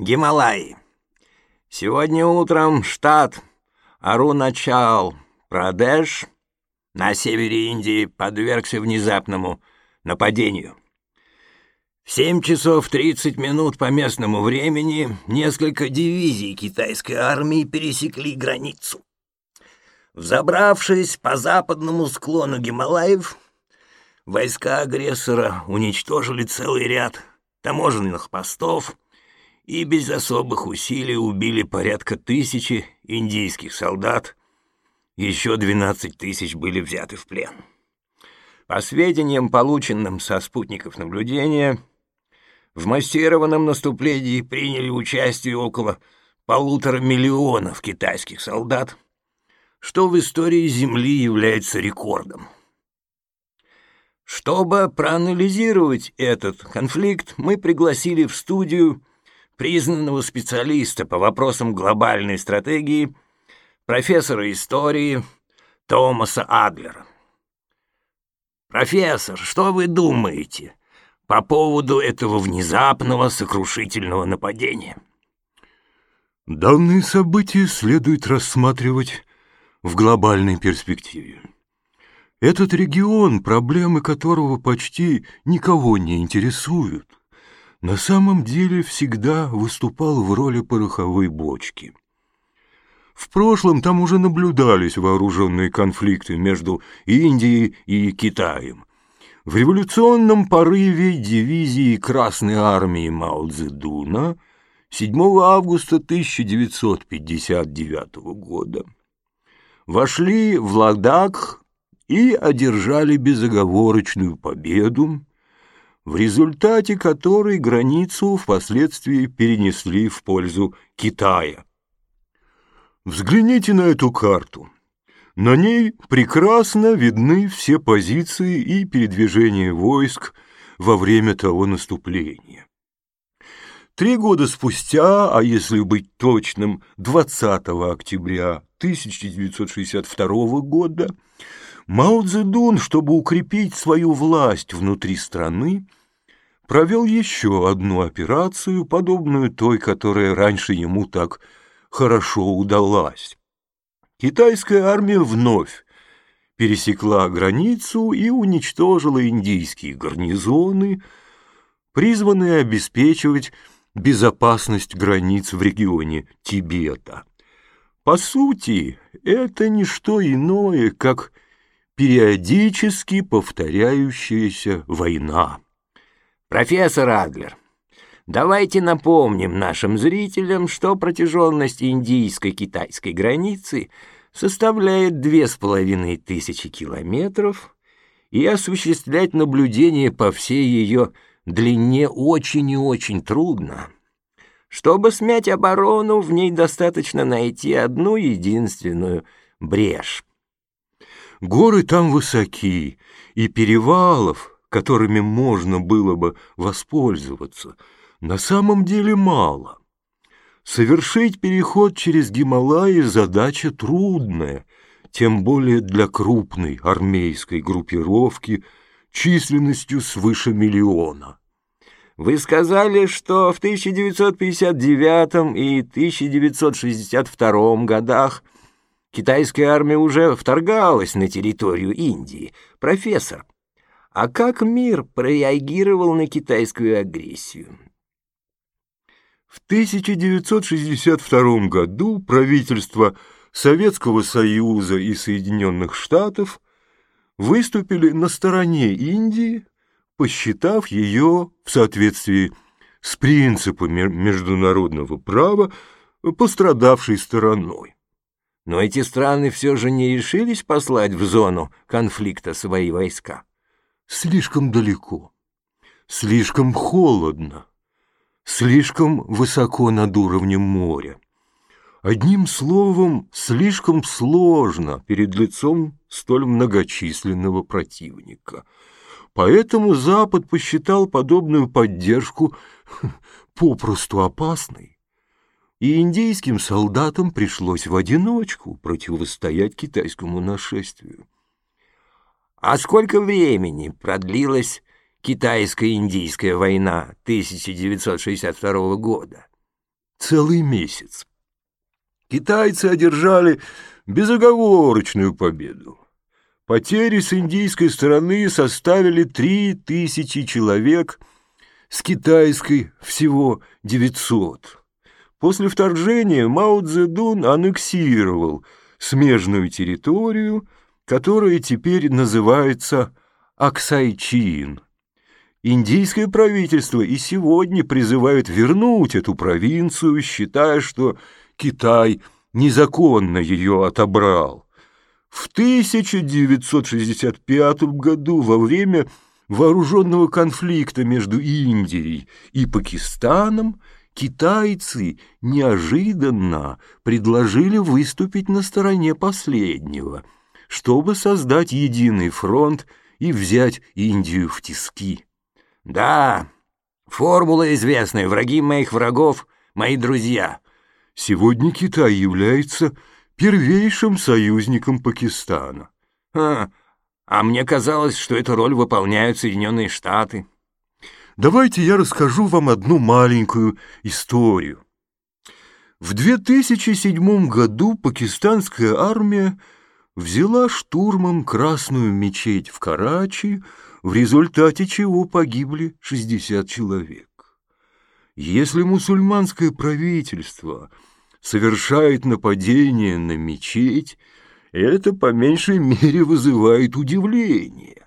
Гималаи. Сегодня утром штат Аруначал Прадеш на севере Индии подвергся внезапному нападению. В 7 часов 30 минут по местному времени несколько дивизий китайской армии пересекли границу. Взобравшись по западному склону Гималаев, войска агрессора уничтожили целый ряд таможенных постов, и без особых усилий убили порядка тысячи индийских солдат, еще 12 тысяч были взяты в плен. По сведениям, полученным со спутников наблюдения, в массированном наступлении приняли участие около полутора миллионов китайских солдат, что в истории Земли является рекордом. Чтобы проанализировать этот конфликт, мы пригласили в студию признанного специалиста по вопросам глобальной стратегии, профессора истории Томаса Адлера. «Профессор, что вы думаете по поводу этого внезапного сокрушительного нападения?» Данные события следует рассматривать в глобальной перспективе. Этот регион, проблемы которого почти никого не интересуют, на самом деле всегда выступал в роли пороховой бочки. В прошлом там уже наблюдались вооруженные конфликты между Индией и Китаем. В революционном порыве дивизии Красной армии Мао Цзэдуна 7 августа 1959 года вошли в Ладак и одержали безоговорочную победу, в результате которой границу впоследствии перенесли в пользу Китая. Взгляните на эту карту. На ней прекрасно видны все позиции и передвижения войск во время того наступления. Три года спустя, а если быть точным, 20 октября 1962 года, Мао Цзэдун, чтобы укрепить свою власть внутри страны, провел еще одну операцию, подобную той, которая раньше ему так хорошо удалась. Китайская армия вновь пересекла границу и уничтожила индийские гарнизоны, призванные обеспечивать безопасность границ в регионе Тибета. По сути, это не что иное, как периодически повторяющаяся война. Профессор Адлер, давайте напомним нашим зрителям, что протяженность индийско-китайской границы составляет две с половиной тысячи километров, и осуществлять наблюдение по всей ее длине очень и очень трудно. Чтобы смять оборону, в ней достаточно найти одну единственную брешь. Горы там высоки, и перевалов, которыми можно было бы воспользоваться, на самом деле мало. Совершить переход через Гималаи задача трудная, тем более для крупной армейской группировки численностью свыше миллиона. Вы сказали, что в 1959 и 1962 годах Китайская армия уже вторгалась на территорию Индии. Профессор, а как мир прореагировал на китайскую агрессию? В 1962 году правительства Советского Союза и Соединенных Штатов выступили на стороне Индии, посчитав ее в соответствии с принципами международного права пострадавшей стороной. Но эти страны все же не решились послать в зону конфликта свои войска. Слишком далеко, слишком холодно, слишком высоко над уровнем моря. Одним словом, слишком сложно перед лицом столь многочисленного противника. Поэтому Запад посчитал подобную поддержку попросту опасной и индийским солдатам пришлось в одиночку противостоять китайскому нашествию. А сколько времени продлилась китайско-индийская война 1962 года? целый месяц. Китайцы одержали безоговорочную победу. Потери с индийской стороны составили три тысячи человек, с китайской всего 900. После вторжения Мао Цзэдун аннексировал смежную территорию, которая теперь называется Аксайчин. Индийское правительство и сегодня призывает вернуть эту провинцию, считая, что Китай незаконно ее отобрал. В 1965 году во время вооруженного конфликта между Индией и Пакистаном китайцы неожиданно предложили выступить на стороне последнего, чтобы создать единый фронт и взять Индию в тиски. Да, формула известная, враги моих врагов — мои друзья. Сегодня Китай является первейшим союзником Пакистана. А, а мне казалось, что эту роль выполняют Соединенные Штаты. Давайте я расскажу вам одну маленькую историю. В 2007 году пакистанская армия взяла штурмом Красную мечеть в Карачи, в результате чего погибли 60 человек. Если мусульманское правительство совершает нападение на мечеть, это по меньшей мере вызывает удивление.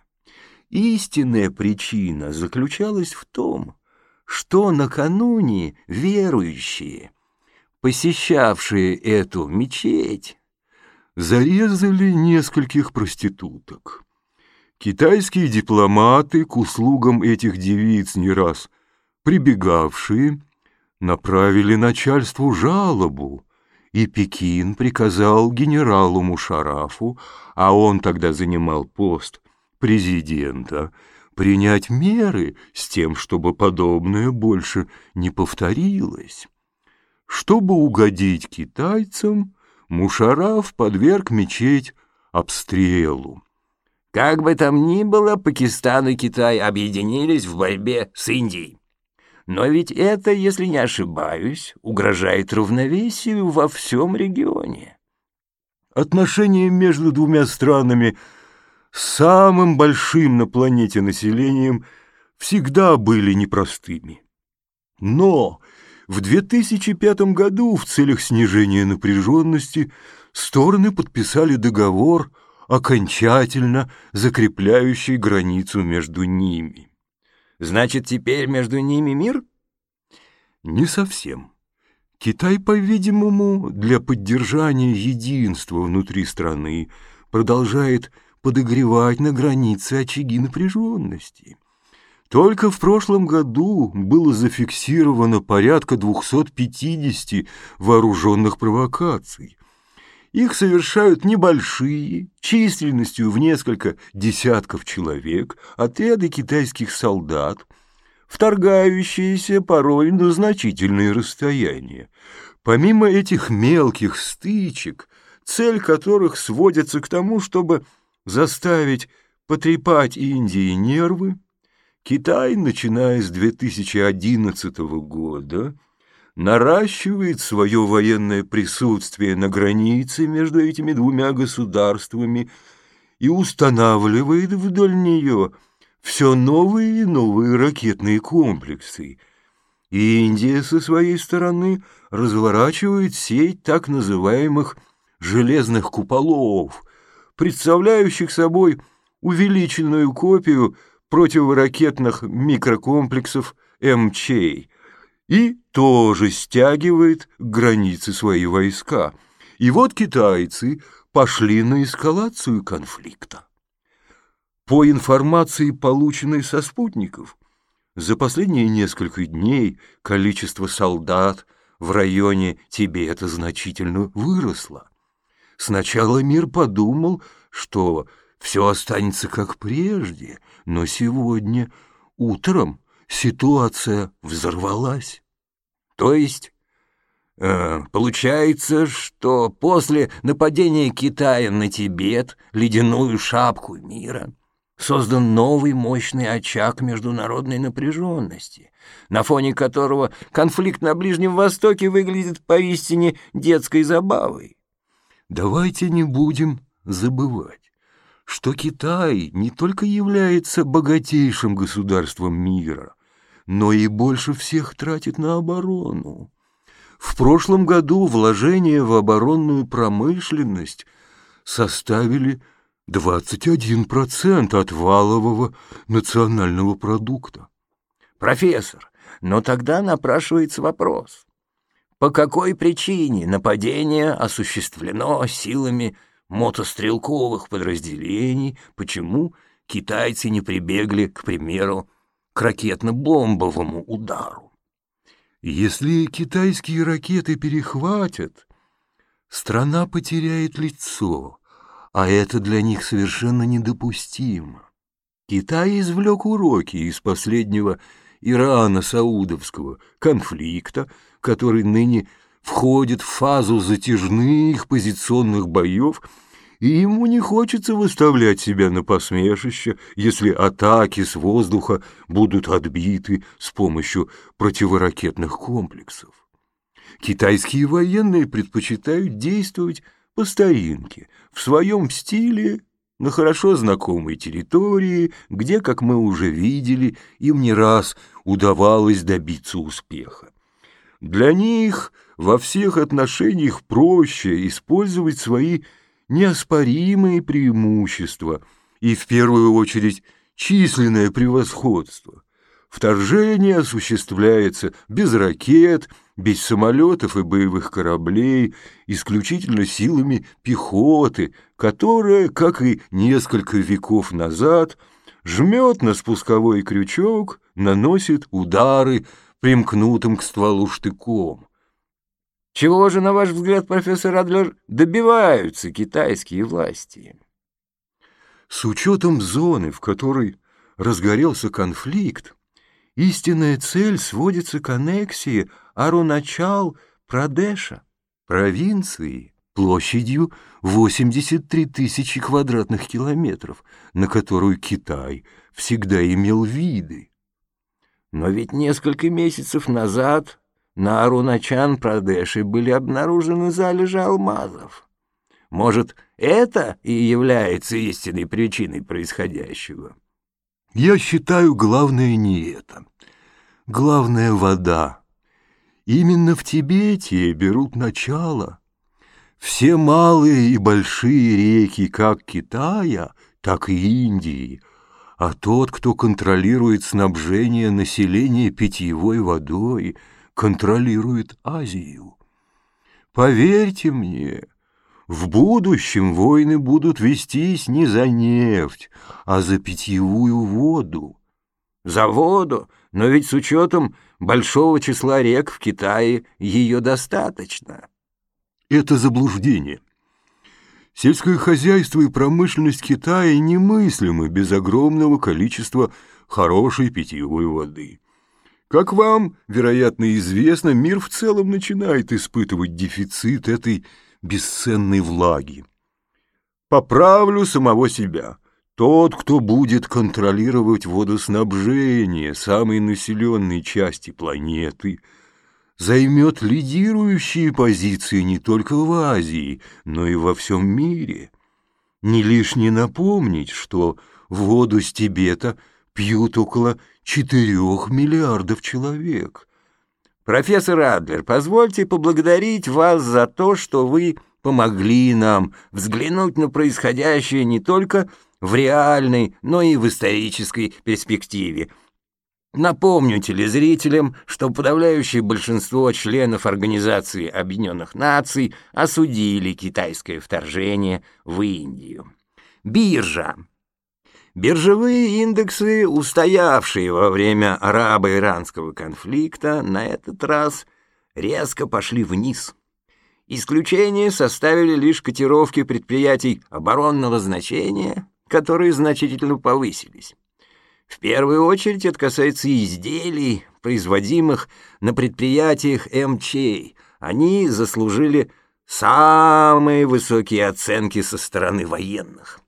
Истинная причина заключалась в том, что накануне верующие, посещавшие эту мечеть, зарезали нескольких проституток. Китайские дипломаты к услугам этих девиц не раз прибегавшие, направили начальству жалобу, и Пекин приказал генералу Мушарафу, а он тогда занимал пост президента, принять меры с тем, чтобы подобное больше не повторилось. Чтобы угодить китайцам, Мушараф подверг мечеть обстрелу. Как бы там ни было, Пакистан и Китай объединились в борьбе с Индией. Но ведь это, если не ошибаюсь, угрожает равновесию во всем регионе. Отношения между двумя странами самым большим на планете населением всегда были непростыми. Но в 2005 году в целях снижения напряженности стороны подписали договор, окончательно закрепляющий границу между ними. Значит, теперь между ними мир? Не совсем. Китай, по-видимому, для поддержания единства внутри страны продолжает подогревать на границе очаги напряженности. Только в прошлом году было зафиксировано порядка 250 вооруженных провокаций, их совершают небольшие, численностью в несколько десятков человек, отряды китайских солдат, вторгающиеся порой на значительные расстояния. Помимо этих мелких стычек, цель которых сводится к тому, чтобы заставить потрепать Индии нервы, Китай, начиная с 2011 года, наращивает свое военное присутствие на границе между этими двумя государствами и устанавливает вдоль нее все новые и новые ракетные комплексы. И Индия со своей стороны разворачивает сеть так называемых «железных куполов», представляющих собой увеличенную копию противоракетных микрокомплексов МЧ, и тоже стягивает к границе свои войска. И вот китайцы пошли на эскалацию конфликта. По информации, полученной со спутников, за последние несколько дней количество солдат в районе Тибета значительно выросло. Сначала мир подумал, что все останется как прежде, но сегодня утром ситуация взорвалась. То есть, э, получается, что после нападения Китая на Тибет, ледяную шапку мира, создан новый мощный очаг международной напряженности, на фоне которого конфликт на Ближнем Востоке выглядит поистине детской забавой. Давайте не будем забывать, что Китай не только является богатейшим государством мира, но и больше всех тратит на оборону. В прошлом году вложения в оборонную промышленность составили 21% от валового национального продукта. Профессор, но тогда напрашивается вопрос. По какой причине нападение осуществлено силами мотострелковых подразделений? Почему китайцы не прибегли, к примеру, к ракетно-бомбовому удару? Если китайские ракеты перехватят, страна потеряет лицо, а это для них совершенно недопустимо. Китай извлек уроки из последнего Ирана-Саудовского конфликта, который ныне входит в фазу затяжных позиционных боев, и ему не хочется выставлять себя на посмешище, если атаки с воздуха будут отбиты с помощью противоракетных комплексов. Китайские военные предпочитают действовать по старинке, в своем стиле, на хорошо знакомой территории, где, как мы уже видели, им не раз удавалось добиться успеха. Для них во всех отношениях проще использовать свои неоспоримые преимущества и, в первую очередь, численное превосходство. Вторжение осуществляется без ракет, без самолетов и боевых кораблей, исключительно силами пехоты, которая, как и несколько веков назад, жмет на спусковой крючок, наносит удары примкнутым к стволу штыком. Чего же, на ваш взгляд, профессор Адлер, добиваются китайские власти? С учетом зоны, в которой разгорелся конфликт, Истинная цель сводится к аннексии Аруначал Прадеша, провинции площадью 83 тысячи квадратных километров, на которую Китай всегда имел виды. Но ведь несколько месяцев назад на Аруначан Прадеше были обнаружены залежи алмазов. Может, это и является истинной причиной происходящего? Я считаю, главное не это. Главное — вода. Именно в Тибете берут начало. Все малые и большие реки как Китая, так и Индии, а тот, кто контролирует снабжение населения питьевой водой, контролирует Азию. Поверьте мне, в будущем войны будут вестись не за нефть, а за питьевую воду. За воду? Но ведь с учетом большого числа рек в Китае ее достаточно. Это заблуждение. Сельское хозяйство и промышленность Китая немыслимы без огромного количества хорошей питьевой воды. Как вам, вероятно, известно, мир в целом начинает испытывать дефицит этой бесценной влаги. Поправлю самого себя. Тот, кто будет контролировать водоснабжение самой населенной части планеты, займет лидирующие позиции не только в Азии, но и во всем мире. Не лишне напомнить, что воду с Тибета пьют около четырех миллиардов человек – Профессор Адлер, позвольте поблагодарить вас за то, что вы помогли нам взглянуть на происходящее не только в реальной, но и в исторической перспективе. Напомню телезрителям, что подавляющее большинство членов Организации Объединенных Наций осудили китайское вторжение в Индию. Биржа Биржевые индексы, устоявшие во время арабо-иранского конфликта, на этот раз резко пошли вниз. Исключение составили лишь котировки предприятий оборонного значения, которые значительно повысились. В первую очередь это касается изделий, производимых на предприятиях МЧ. Они заслужили самые высокие оценки со стороны военных.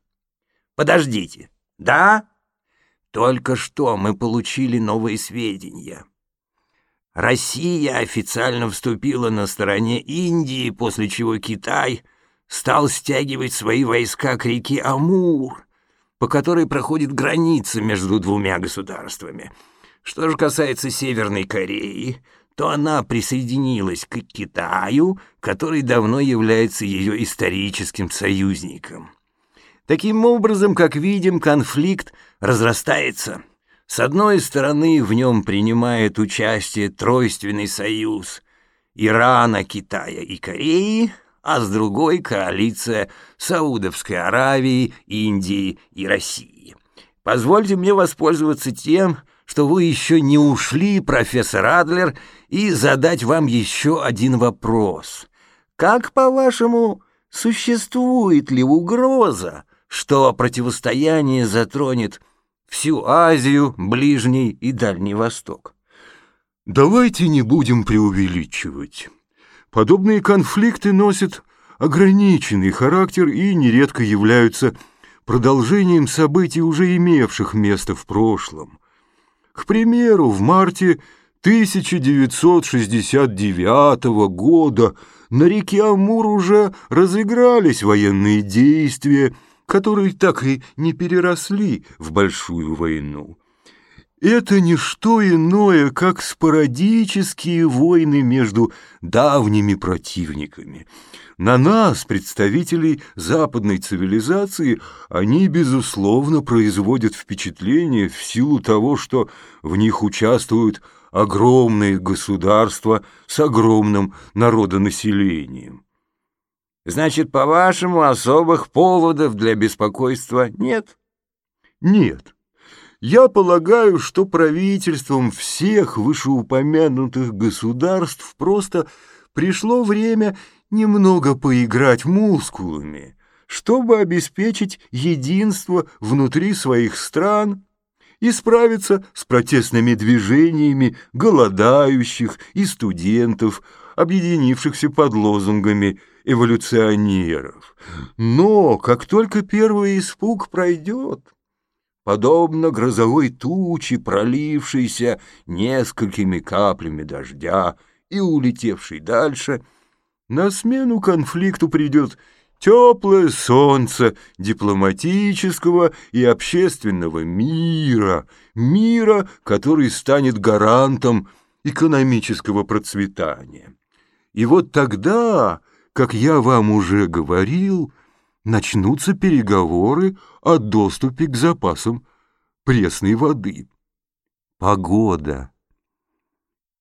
Подождите, Да? Только что мы получили новые сведения. Россия официально вступила на стороне Индии, после чего Китай стал стягивать свои войска к реке Амур, по которой проходит граница между двумя государствами. Что же касается Северной Кореи, то она присоединилась к Китаю, который давно является ее историческим союзником. Таким образом, как видим, конфликт разрастается — с одной стороны, в нем принимает участие Тройственный союз Ирана, Китая и Кореи, а с другой — коалиция Саудовской Аравии, Индии и России. Позвольте мне воспользоваться тем, что вы еще не ушли, профессор Адлер, и задать вам еще один вопрос. Как, по-вашему, существует ли угроза, что противостояние затронет всю Азию, Ближний и Дальний Восток. Давайте не будем преувеличивать. Подобные конфликты носят ограниченный характер и нередко являются продолжением событий, уже имевших место в прошлом. К примеру, в марте 1969 года на реке Амур уже разыгрались военные действия, которые так и не переросли в большую войну. Это не что иное, как спорадические войны между давними противниками. На нас, представителей западной цивилизации, они, безусловно, производят впечатление в силу того, что в них участвуют огромные государства с огромным народонаселением. Значит, по-вашему, особых поводов для беспокойства нет? Нет. Я полагаю, что правительством всех вышеупомянутых государств просто пришло время немного поиграть мускулами, чтобы обеспечить единство внутри своих стран и справиться с протестными движениями голодающих и студентов, объединившихся под лозунгами эволюционеров. Но как только первый испуг пройдет, подобно грозовой туче, пролившейся несколькими каплями дождя и улетевшей дальше, на смену конфликту придет теплое солнце дипломатического и общественного мира, мира, который станет гарантом экономического процветания. И вот тогда, как я вам уже говорил, начнутся переговоры о доступе к запасам пресной воды. Погода.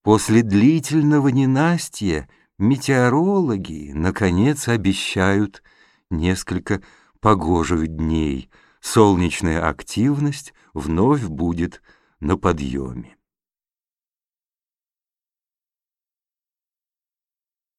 После длительного ненастья метеорологи, наконец, обещают несколько погожих дней. Солнечная активность вновь будет на подъеме.